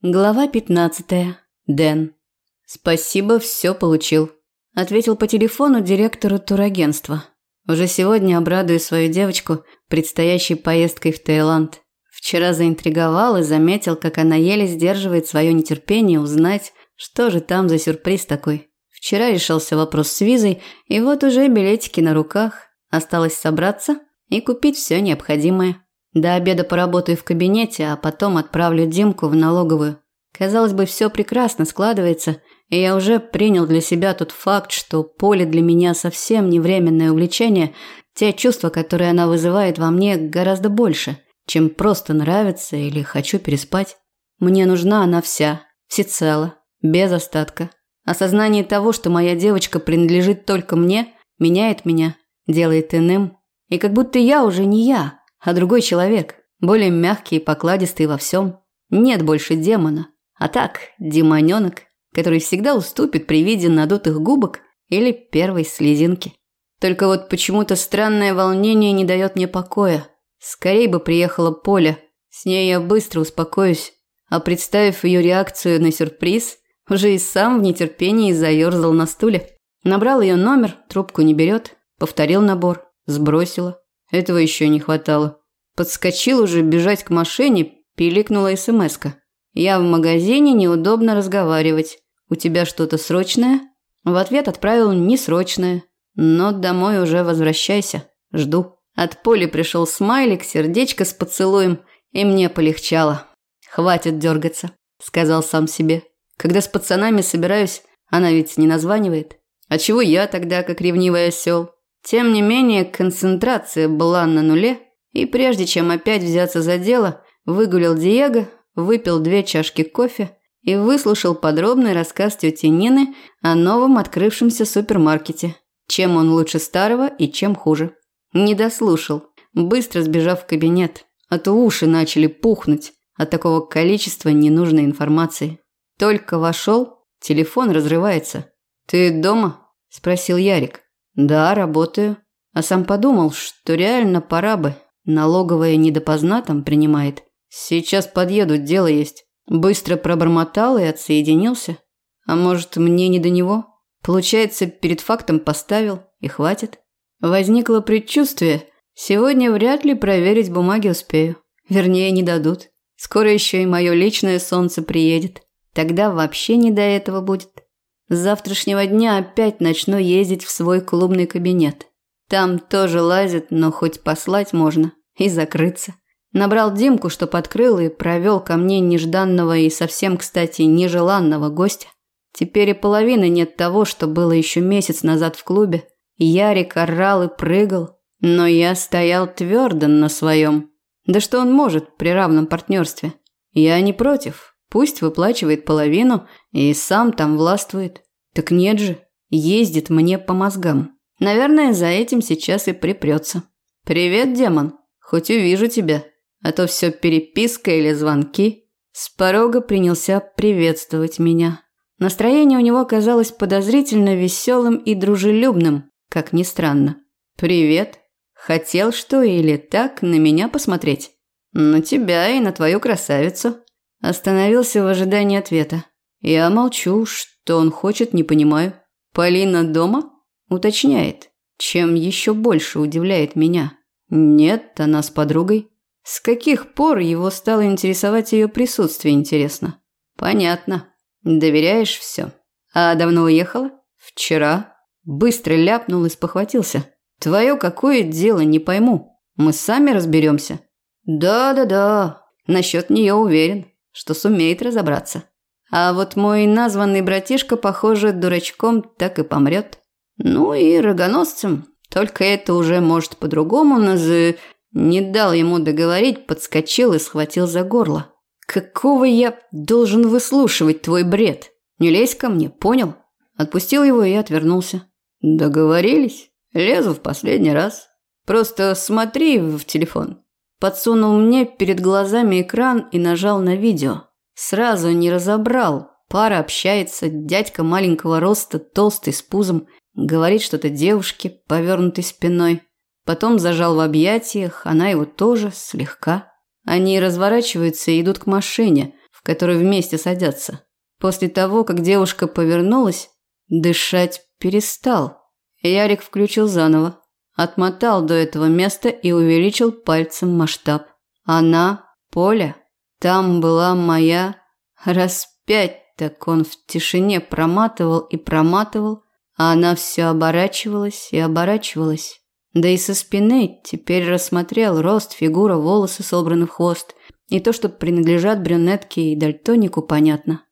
Глава 15. Дэн. Спасибо, все получил, ответил по телефону директору турагентства. Уже сегодня обрадую свою девочку предстоящей поездкой в Таиланд. Вчера заинтриговал и заметил, как она еле сдерживает свое нетерпение узнать, что же там за сюрприз такой. Вчера решился вопрос с визой, и вот уже билетики на руках. Осталось собраться и купить все необходимое. До обеда поработаю в кабинете, а потом отправлю Димку в налоговую. Казалось бы, все прекрасно складывается, и я уже принял для себя тот факт, что поле для меня совсем не временное увлечение, те чувства, которые она вызывает во мне, гораздо больше, чем просто нравится или хочу переспать. Мне нужна она вся, всецело, без остатка. Осознание того, что моя девочка принадлежит только мне, меняет меня, делает иным. И как будто я уже не я, а другой человек, более мягкий и покладистый во всем. Нет больше демона, а так демоненок, который всегда уступит при виде надутых губок или первой слезинки. Только вот почему-то странное волнение не дает мне покоя. Скорее бы приехала Поля, с ней я быстро успокоюсь, а представив ее реакцию на сюрприз, уже и сам в нетерпении заерзал на стуле. Набрал ее номер, трубку не берет, повторил набор, сбросила. Этого еще не хватало. Подскочил уже бежать к машине, пиликнула смска. «Я в магазине, неудобно разговаривать. У тебя что-то срочное?» В ответ отправил «несрочное». «Но домой уже возвращайся. Жду». От Поли пришел смайлик, сердечко с поцелуем, и мне полегчало. «Хватит дергаться», – сказал сам себе. «Когда с пацанами собираюсь, она ведь не названивает. А чего я тогда, как ревнивый осел? Тем не менее, концентрация была на нуле, и прежде чем опять взяться за дело, выгулил Диего, выпил две чашки кофе и выслушал подробный рассказ тети Нины о новом открывшемся супермаркете. Чем он лучше старого и чем хуже. Не дослушал, быстро сбежав в кабинет, а то уши начали пухнуть от такого количества ненужной информации. Только вошел, телефон разрывается. «Ты дома?» – спросил Ярик. Да, работаю. А сам подумал, что реально пора бы. Налоговая не допоздна там принимает. Сейчас подъеду, дело есть. Быстро пробормотал и отсоединился. А может, мне не до него? Получается, перед фактом поставил, и хватит. Возникло предчувствие. Сегодня вряд ли проверить бумаги успею. Вернее, не дадут. Скоро еще и мое личное солнце приедет. Тогда вообще не до этого будет. С завтрашнего дня опять начну ездить в свой клубный кабинет. Там тоже лазят, но хоть послать можно и закрыться. Набрал Димку, что подкрыл, и провел ко мне нежданного и совсем, кстати, нежеланного гостя. Теперь и половины нет того, что было еще месяц назад в клубе. Ярик орал и прыгал, но я стоял твердо на своем. Да что он может при равном партнерстве? Я не против, Пусть выплачивает половину и сам там властвует. Так нет же, ездит мне по мозгам. Наверное, за этим сейчас и припрется. «Привет, демон. Хоть увижу тебя. А то все переписка или звонки». С порога принялся приветствовать меня. Настроение у него казалось подозрительно веселым и дружелюбным, как ни странно. «Привет. Хотел что или так на меня посмотреть?» «На тебя и на твою красавицу», Остановился в ожидании ответа. Я молчу, что он хочет, не понимаю. Полина дома? Уточняет, чем еще больше удивляет меня. Нет, она с подругой. С каких пор его стало интересовать ее присутствие, интересно? Понятно. Доверяешь все. А давно уехала? Вчера. Быстро ляпнул и спохватился. Твое какое дело, не пойму. Мы сами разберемся. Да-да-да, насчет нее уверен что сумеет разобраться. А вот мой названный братишка, похоже, дурачком так и помрет. Ну и рогоносцем. Только это уже может по-другому наз... Не дал ему договорить, подскочил и схватил за горло. «Какого я должен выслушивать твой бред? Не лезь ко мне, понял?» Отпустил его и отвернулся. «Договорились. Лезу в последний раз. Просто смотри в телефон. Подсунул мне перед глазами экран и нажал на видео. Сразу не разобрал. Пара общается, дядька маленького роста, толстый с пузом, говорит что-то девушке, повернутой спиной. Потом зажал в объятиях, она его тоже, слегка. Они разворачиваются и идут к машине, в который вместе садятся. После того, как девушка повернулась, дышать перестал. Ярик включил заново, отмотал до этого места и увеличил пальцем масштаб. Она, Поля, там была моя... Раз пять так он в тишине проматывал и проматывал, а она все оборачивалась и оборачивалась. Да и со спины теперь рассмотрел рост, фигура, волосы собраны в хвост. И то, что принадлежат брюнетке и дальтонику, понятно.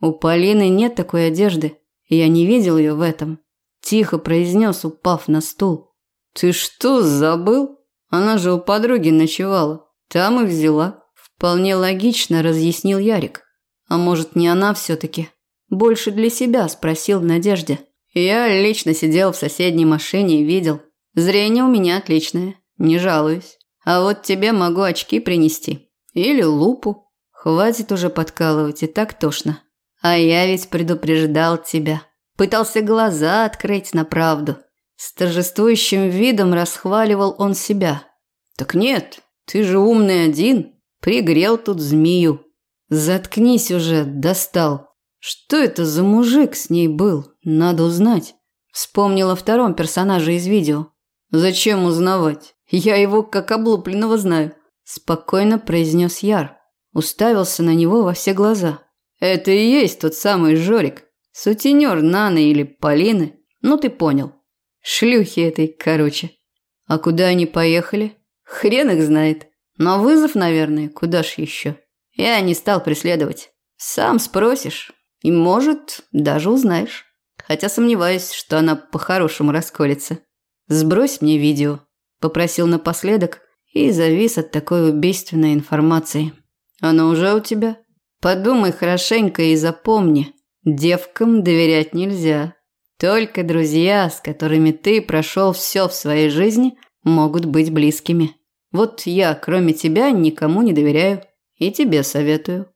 У Полины нет такой одежды, я не видел ее в этом. Тихо произнес, упав на стул. «Ты что, забыл? Она же у подруги ночевала. Там и взяла». Вполне логично разъяснил Ярик. А может, не она все-таки? Больше для себя, спросил в надежде. Я лично сидел в соседней машине и видел. Зрение у меня отличное, не жалуюсь. А вот тебе могу очки принести. Или лупу. Хватит уже подкалывать, и так тошно. А я ведь предупреждал тебя. Пытался глаза открыть на правду. С торжествующим видом расхваливал он себя. Так нет, ты же умный один. Пригрел тут змею. Заткнись уже, достал. Что это за мужик с ней был? Надо узнать. Вспомнила втором персонаже из видео. Зачем узнавать? Я его как облупленного знаю. Спокойно произнес Яр. Уставился на него во все глаза. Это и есть тот самый Жорик. Сутенер Наны или Полины. Ну ты понял. Шлюхи этой, короче. А куда они поехали? Хрен их знает. Но вызов, наверное, куда ж еще. Я не стал преследовать. Сам спросишь. И, может, даже узнаешь. Хотя сомневаюсь, что она по-хорошему расколется. «Сбрось мне видео», – попросил напоследок и завис от такой убийственной информации. «Оно уже у тебя? Подумай хорошенько и запомни, девкам доверять нельзя. Только друзья, с которыми ты прошел все в своей жизни, могут быть близкими. Вот я, кроме тебя, никому не доверяю и тебе советую».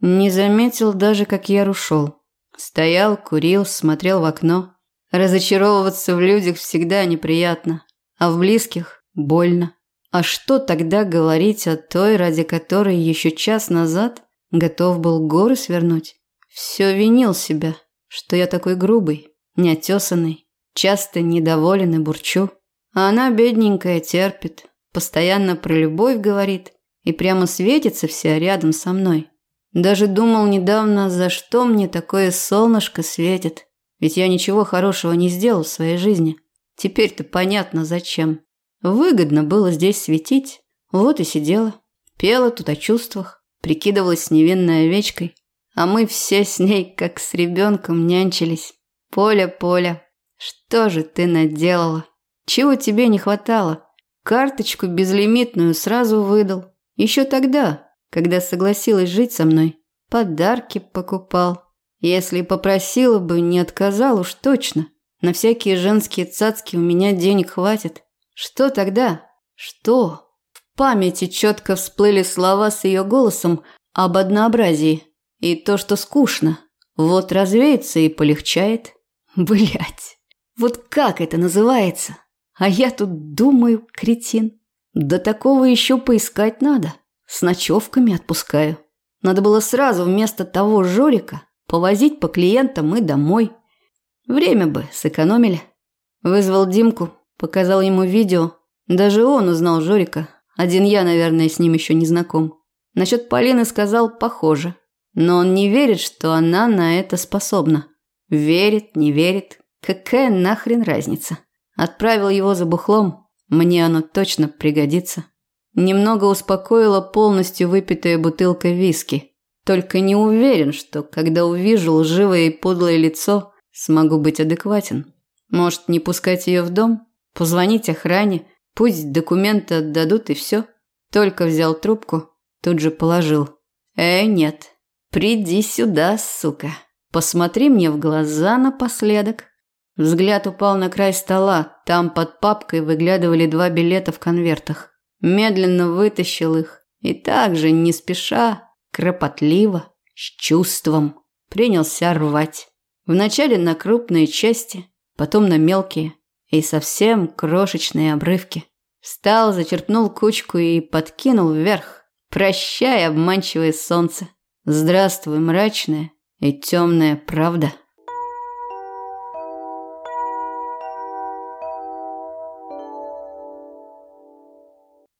Не заметил даже, как я ушел. Стоял, курил, смотрел в окно. Разочаровываться в людях всегда неприятно, а в близких – больно. А что тогда говорить о той, ради которой еще час назад готов был горы свернуть? Все винил себя, что я такой грубый, неотесанный, часто недоволен и бурчу. А она, бедненькая, терпит, постоянно про любовь говорит и прямо светится вся рядом со мной. Даже думал недавно, за что мне такое солнышко светит. Ведь я ничего хорошего не сделал в своей жизни. Теперь-то понятно, зачем. Выгодно было здесь светить. Вот и сидела. Пела тут о чувствах. Прикидывалась невинной овечкой. А мы все с ней, как с ребенком, нянчились. Поля, Поля, что же ты наделала? Чего тебе не хватало? Карточку безлимитную сразу выдал. Еще тогда, когда согласилась жить со мной. Подарки покупал. Если попросила бы, не отказал уж точно. На всякие женские цацки у меня денег хватит. Что тогда? Что? В памяти четко всплыли слова с ее голосом об однообразии. И то, что скучно. Вот развеется и полегчает. Блять. Вот как это называется? А я тут думаю, кретин. Да такого еще поискать надо. С ночевками отпускаю. Надо было сразу вместо того Жорика повозить по клиентам и домой. Время бы сэкономили. Вызвал Димку, показал ему видео. Даже он узнал Жорика. Один я, наверное, с ним еще не знаком. Насчет Полины сказал «похоже». Но он не верит, что она на это способна. Верит, не верит. Какая нахрен разница? Отправил его за бухлом. Мне оно точно пригодится. Немного успокоила полностью выпитая бутылка виски. Только не уверен, что когда увижу лживое и подлое лицо, смогу быть адекватен. Может, не пускать ее в дом? Позвонить охране? Пусть документы отдадут и все. Только взял трубку, тут же положил. Э, нет. Приди сюда, сука. Посмотри мне в глаза напоследок. Взгляд упал на край стола. Там под папкой выглядывали два билета в конвертах медленно вытащил их и также, не спеша, кропотливо, с чувством, принялся рвать. Вначале на крупные части, потом на мелкие и совсем крошечные обрывки. Встал, зачерпнул кучку и подкинул вверх, прощая обманчивое солнце. Здравствуй, мрачная и темная правда.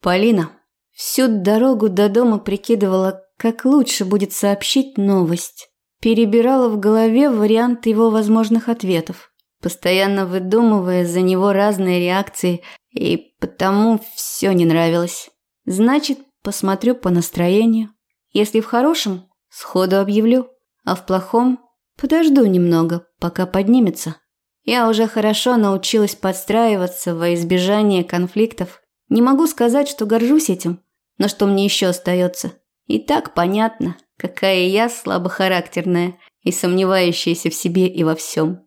Полина всю дорогу до дома прикидывала, как лучше будет сообщить новость. Перебирала в голове варианты его возможных ответов, постоянно выдумывая за него разные реакции, и потому все не нравилось. Значит, посмотрю по настроению. Если в хорошем, сходу объявлю, а в плохом подожду немного, пока поднимется. Я уже хорошо научилась подстраиваться во избежание конфликтов не могу сказать, что горжусь этим, но что мне еще остается? И так понятно, какая я слабохарактерная и сомневающаяся в себе и во всем.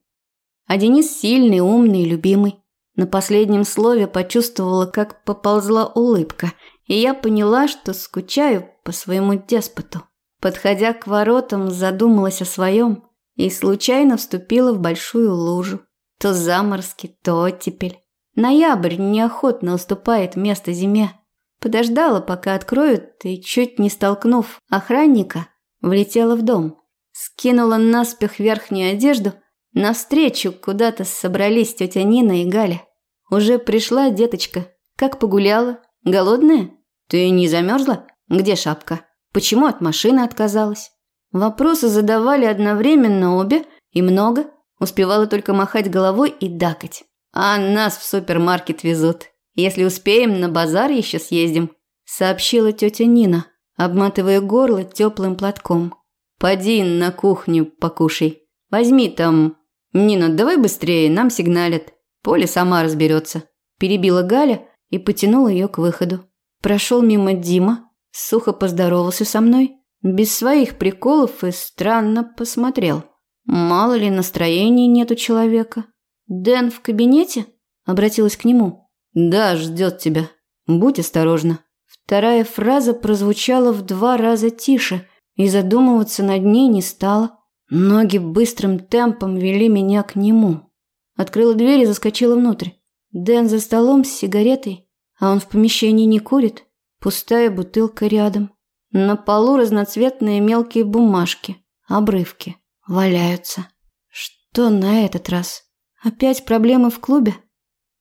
А Денис сильный, умный и любимый. На последнем слове почувствовала, как поползла улыбка, и я поняла, что скучаю по своему деспоту. Подходя к воротам, задумалась о своем и случайно вступила в большую лужу. То заморски, то оттепель. Ноябрь неохотно уступает место зиме. Подождала, пока откроют, и, чуть не столкнув охранника, влетела в дом. Скинула наспех верхнюю одежду. Навстречу куда-то собрались тетя Нина и Галя. Уже пришла деточка. Как погуляла? Голодная? Ты не замерзла? Где шапка? Почему от машины отказалась? Вопросы задавали одновременно обе и много. Успевала только махать головой и дакать. А нас в супермаркет везут. Если успеем, на базар еще съездим», – сообщила тетя Нина, обматывая горло теплым платком. «Поди на кухню покушай. Возьми там... Нина, давай быстрее, нам сигналят. Поля сама разберется», – перебила Галя и потянула ее к выходу. Прошел мимо Дима, сухо поздоровался со мной, без своих приколов и странно посмотрел. Мало ли настроения нет у человека. «Дэн в кабинете?» – обратилась к нему. «Да, ждет тебя. Будь осторожна». Вторая фраза прозвучала в два раза тише, и задумываться над ней не стала. Ноги быстрым темпом вели меня к нему. Открыла дверь и заскочила внутрь. Дэн за столом с сигаретой, а он в помещении не курит. Пустая бутылка рядом. На полу разноцветные мелкие бумажки, обрывки, валяются. Что на этот раз? Опять проблемы в клубе?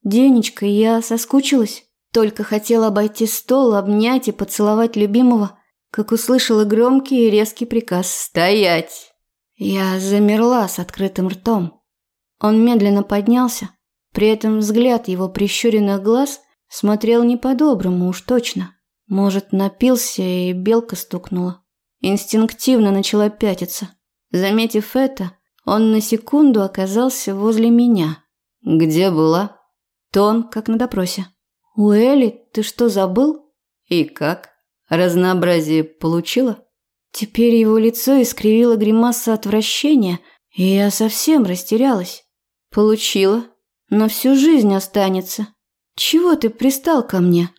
Денечка, я соскучилась. Только хотела обойти стол, обнять и поцеловать любимого, как услышала громкий и резкий приказ «Стоять!». Я замерла с открытым ртом. Он медленно поднялся, при этом взгляд его прищуренных глаз смотрел не по-доброму уж точно. Может, напился и белка стукнула. Инстинктивно начала пятиться. Заметив это, он на секунду оказался возле меня. «Где была?» Тон, как на допросе. «Уэлли, ты что, забыл?» «И как? Разнообразие получила?» Теперь его лицо искривило гримаса отвращения, и я совсем растерялась. «Получила, но всю жизнь останется. Чего ты пристал ко мне?»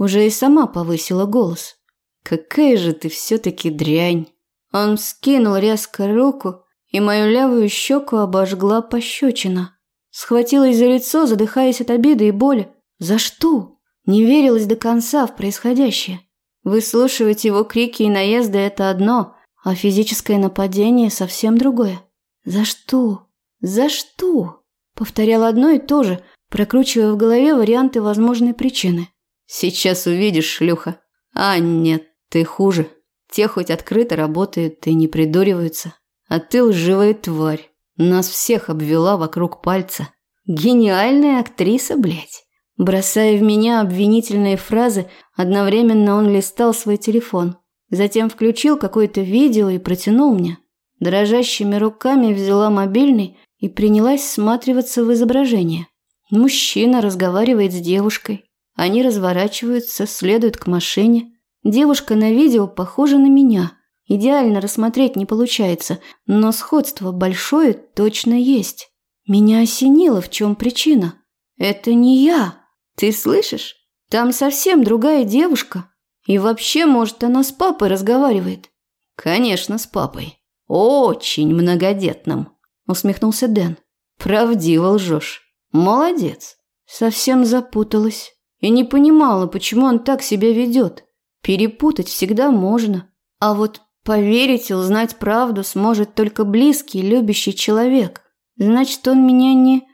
Уже и сама повысила голос. «Какая же ты все-таки дрянь!» Он скинул резко руку, и мою левую щеку обожгла пощечина. Схватилась за лицо, задыхаясь от обиды и боли. За что? Не верилась до конца в происходящее. Выслушивать его крики и наезды – это одно, а физическое нападение – совсем другое. За что? За что? Повторял одно и то же, прокручивая в голове варианты возможной причины. Сейчас увидишь, шлюха. А нет, ты хуже. Те хоть открыто работают и не придуриваются. А ты лживая тварь. Нас всех обвела вокруг пальца. Гениальная актриса, блядь. Бросая в меня обвинительные фразы, одновременно он листал свой телефон. Затем включил какое-то видео и протянул мне. Дрожащими руками взяла мобильный и принялась всматриваться в изображение. Мужчина разговаривает с девушкой. Они разворачиваются, следуют к машине. Девушка на видео похожа на меня – Идеально рассмотреть не получается, но сходство большое точно есть. Меня осенило, в чем причина. Это не я. Ты слышишь? Там совсем другая девушка. И вообще, может, она с папой разговаривает. Конечно, с папой. Очень многодетным, усмехнулся Дэн. Правдиво лжешь. Молодец. Совсем запуталась. И не понимала, почему он так себя ведет. Перепутать всегда можно. А вот Поверить и узнать правду сможет только близкий, любящий человек. Значит, он меня не...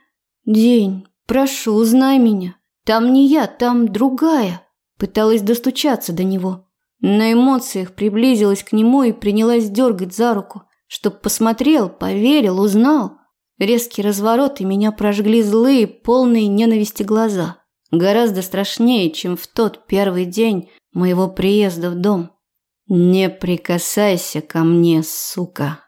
День, прошу, узнай меня. Там не я, там другая. Пыталась достучаться до него. На эмоциях приблизилась к нему и принялась дергать за руку, чтоб посмотрел, поверил, узнал. Резкий разворот, и меня прожгли злые, полные ненависти глаза. Гораздо страшнее, чем в тот первый день моего приезда в дом. «Не прикасайся ко мне, сука!»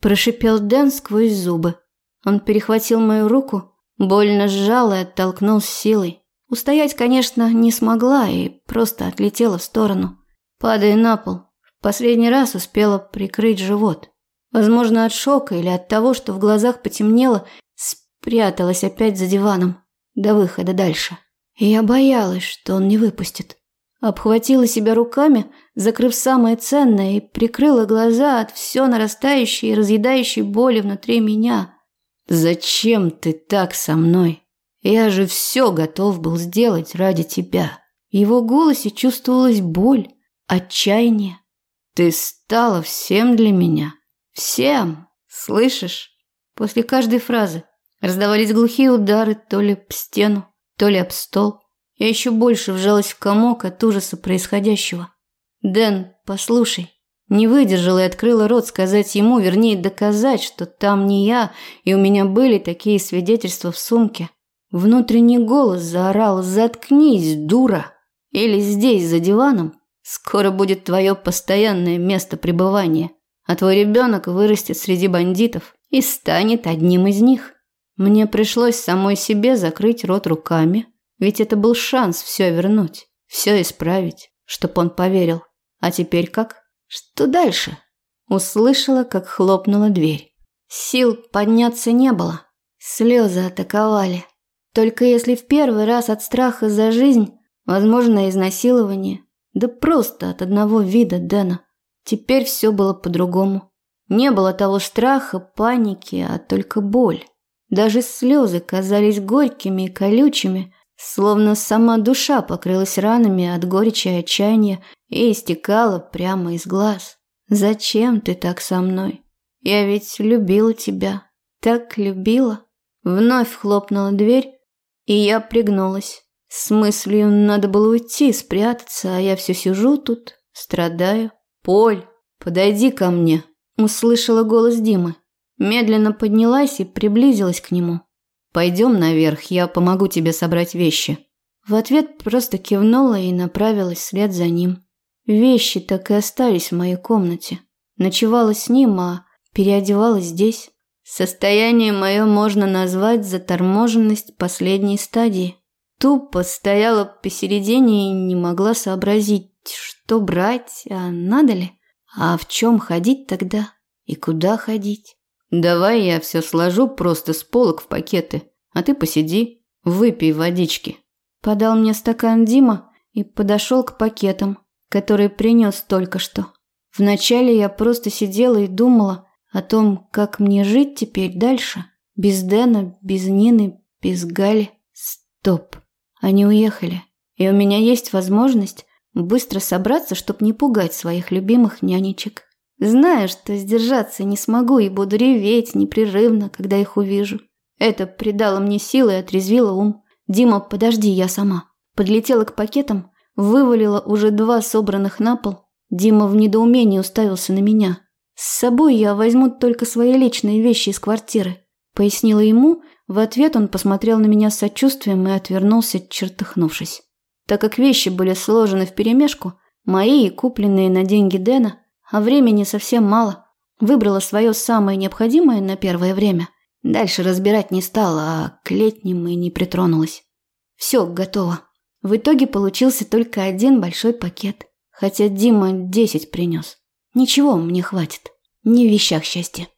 Прошипел Дэн сквозь зубы. Он перехватил мою руку, больно сжал и оттолкнул с силой. Устоять, конечно, не смогла и просто отлетела в сторону, падая на пол. В последний раз успела прикрыть живот. Возможно, от шока или от того, что в глазах потемнело, спряталась опять за диваном до выхода дальше. Я боялась, что он не выпустит. Обхватила себя руками, закрыв самое ценное, и прикрыла глаза от все нарастающей и разъедающей боли внутри меня. «Зачем ты так со мной? Я же все готов был сделать ради тебя». В его голосе чувствовалась боль, отчаяние. «Ты стала всем для меня. Всем. Слышишь?» После каждой фразы раздавались глухие удары то ли об стену, то ли об стол. Я еще больше вжалась в комок от ужаса происходящего. «Дэн, послушай». Не выдержала и открыла рот сказать ему, вернее, доказать, что там не я, и у меня были такие свидетельства в сумке. Внутренний голос заорал «Заткнись, дура!» Или здесь, за диваном. Скоро будет твое постоянное место пребывания, а твой ребенок вырастет среди бандитов и станет одним из них. Мне пришлось самой себе закрыть рот руками, ведь это был шанс все вернуть, все исправить, чтоб он поверил. А теперь как? Что дальше? Услышала, как хлопнула дверь. Сил подняться не было. Слезы атаковали. Только если в первый раз от страха за жизнь, возможно, изнасилование, да просто от одного вида Дэна. Теперь все было по-другому. Не было того страха, паники, а только боль. Даже слезы казались горькими и колючими, Словно сама душа покрылась ранами от горечи и отчаяния и истекала прямо из глаз. «Зачем ты так со мной? Я ведь любила тебя. Так любила». Вновь хлопнула дверь, и я пригнулась. С мыслью надо было уйти, спрятаться, а я все сижу тут, страдаю. «Поль, подойди ко мне», – услышала голос Димы. Медленно поднялась и приблизилась к нему. Пойдем наверх, я помогу тебе собрать вещи». В ответ просто кивнула и направилась вслед за ним. Вещи так и остались в моей комнате. Ночевала с ним, а переодевалась здесь. Состояние мое можно назвать заторможенность последней стадии. Тупо стояла посередине и не могла сообразить, что брать, а надо ли, а в чем ходить тогда и куда ходить. Давай я все сложу просто с полок в пакеты, а ты посиди, выпей водички. Подал мне стакан Дима и подошел к пакетам, которые принес только что. Вначале я просто сидела и думала о том, как мне жить теперь дальше. Без Дэна, без Нины, без Гали. Стоп. Они уехали. И у меня есть возможность быстро собраться, чтобы не пугать своих любимых нянечек. Знаю, что сдержаться не смогу и буду реветь непрерывно, когда их увижу. Это придало мне силы и отрезвило ум. «Дима, подожди, я сама». Подлетела к пакетам, вывалила уже два собранных на пол. Дима в недоумении уставился на меня. «С собой я возьму только свои личные вещи из квартиры», – пояснила ему. В ответ он посмотрел на меня с сочувствием и отвернулся, чертыхнувшись. Так как вещи были сложены вперемешку, мои и купленные на деньги Дэна – а времени совсем мало. Выбрала свое самое необходимое на первое время. Дальше разбирать не стала, а к летним и не притронулась. Все готово. В итоге получился только один большой пакет, хотя Дима десять принес. Ничего, мне хватит. Не в вещах счастья.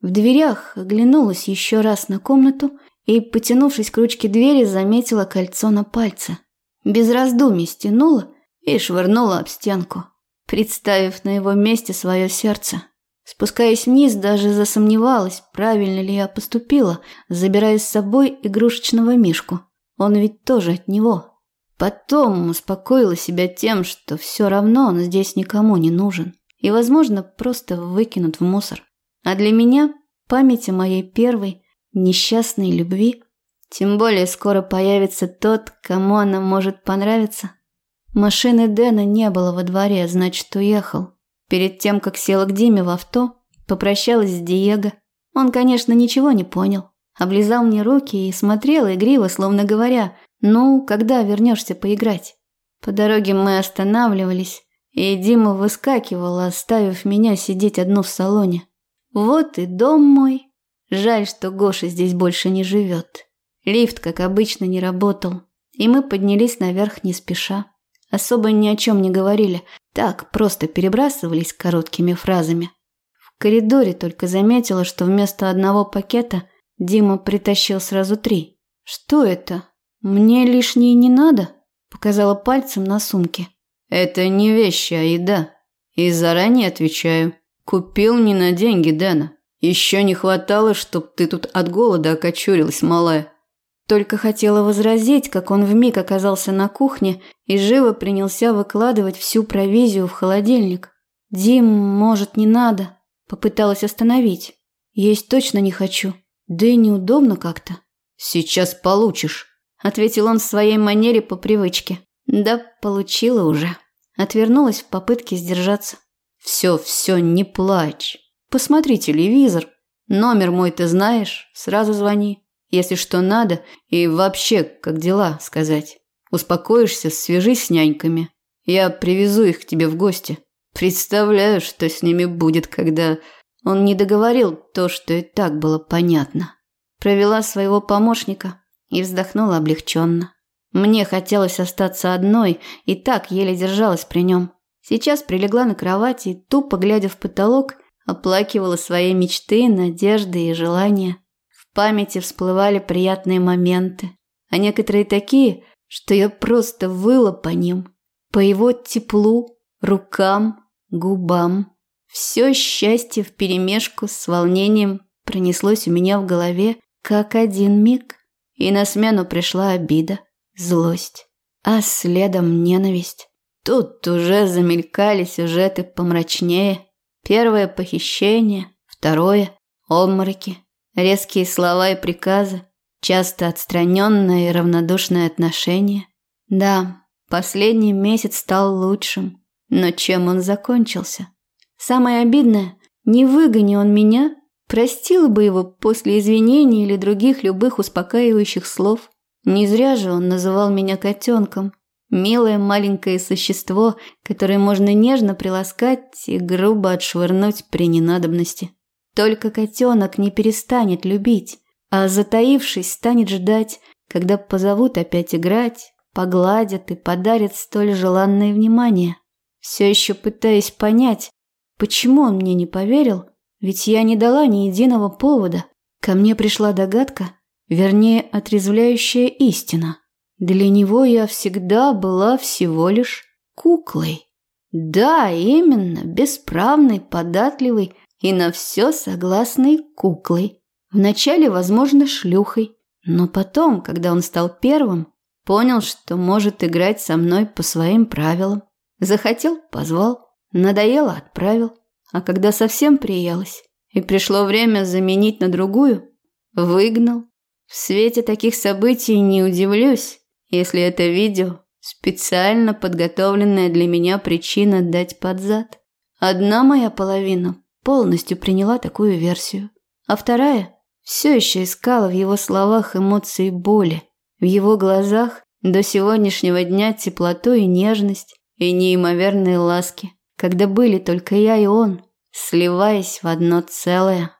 В дверях оглянулась еще раз на комнату и, потянувшись к ручке двери, заметила кольцо на пальце. Без раздумий стянула и швырнула об стенку представив на его месте свое сердце. Спускаясь вниз, даже засомневалась, правильно ли я поступила, забирая с собой игрушечного мишку. Он ведь тоже от него. Потом успокоила себя тем, что все равно он здесь никому не нужен. и, возможно, просто выкинут в мусор. А для меня память о моей первой несчастной любви. Тем более скоро появится тот, кому она может понравиться. Машины Дэна не было во дворе, значит, уехал. Перед тем, как села к Диме в авто, попрощалась с Диего. Он, конечно, ничего не понял. Облизал мне руки и смотрел игриво, словно говоря, «Ну, когда вернешься поиграть?» По дороге мы останавливались, и Дима выскакивал, оставив меня сидеть одну в салоне. Вот и дом мой. Жаль, что Гоша здесь больше не живет. Лифт, как обычно, не работал, и мы поднялись наверх не спеша. Особо ни о чем не говорили, так просто перебрасывались короткими фразами. В коридоре только заметила, что вместо одного пакета Дима притащил сразу три. «Что это? Мне лишнее не надо?» Показала пальцем на сумке. «Это не вещи, а еда. И заранее отвечаю. Купил не на деньги Дэна. Еще не хватало, чтоб ты тут от голода окочурилась, малая». Только хотела возразить, как он вмиг оказался на кухне и живо принялся выкладывать всю провизию в холодильник. «Дим, может, не надо?» Попыталась остановить. «Есть точно не хочу. Да и неудобно как-то». «Сейчас получишь», – ответил он в своей манере по привычке. «Да, получила уже». Отвернулась в попытке сдержаться. «Все, все, не плачь. Посмотри телевизор. Номер мой ты знаешь, сразу звони. Если что надо, и вообще, как дела, сказать. Успокоишься, свяжись с няньками. Я привезу их к тебе в гости. Представляю, что с ними будет, когда... Он не договорил то, что и так было понятно. Провела своего помощника и вздохнула облегченно. Мне хотелось остаться одной, и так еле держалась при нем. Сейчас прилегла на кровати тупо глядя в потолок, оплакивала свои мечты, надежды и желания памяти всплывали приятные моменты, а некоторые такие, что я просто выла по ним, по его теплу, рукам, губам. Все счастье вперемешку с волнением пронеслось у меня в голове, как один миг, и на смену пришла обида, злость, а следом ненависть. Тут уже замелькали сюжеты помрачнее. Первое похищение, второе – обмороки, резкие слова и приказы, часто отстраненное и равнодушное отношение. Да, последний месяц стал лучшим, но чем он закончился? Самое обидное, не выгони он меня, простила бы его после извинений или других любых успокаивающих слов. Не зря же он называл меня котенком. Милое маленькое существо, которое можно нежно приласкать и грубо отшвырнуть при ненадобности. Только котенок не перестанет любить, а затаившись станет ждать, когда позовут опять играть, погладят и подарят столь желанное внимание. Все еще пытаясь понять, почему он мне не поверил, ведь я не дала ни единого повода. Ко мне пришла догадка, вернее, отрезвляющая истина. Для него я всегда была всего лишь куклой. Да, именно, бесправной, податливой, и на все согласной куклой. Вначале, возможно, шлюхой, но потом, когда он стал первым, понял, что может играть со мной по своим правилам. Захотел – позвал, надоело – отправил. А когда совсем приелось и пришло время заменить на другую, выгнал. В свете таких событий не удивлюсь, если это видео – специально подготовленная для меня причина дать под зад. Одна моя половина полностью приняла такую версию. А вторая все еще искала в его словах эмоции боли, в его глазах до сегодняшнего дня теплоту и нежность, и неимоверные ласки, когда были только я и он, сливаясь в одно целое.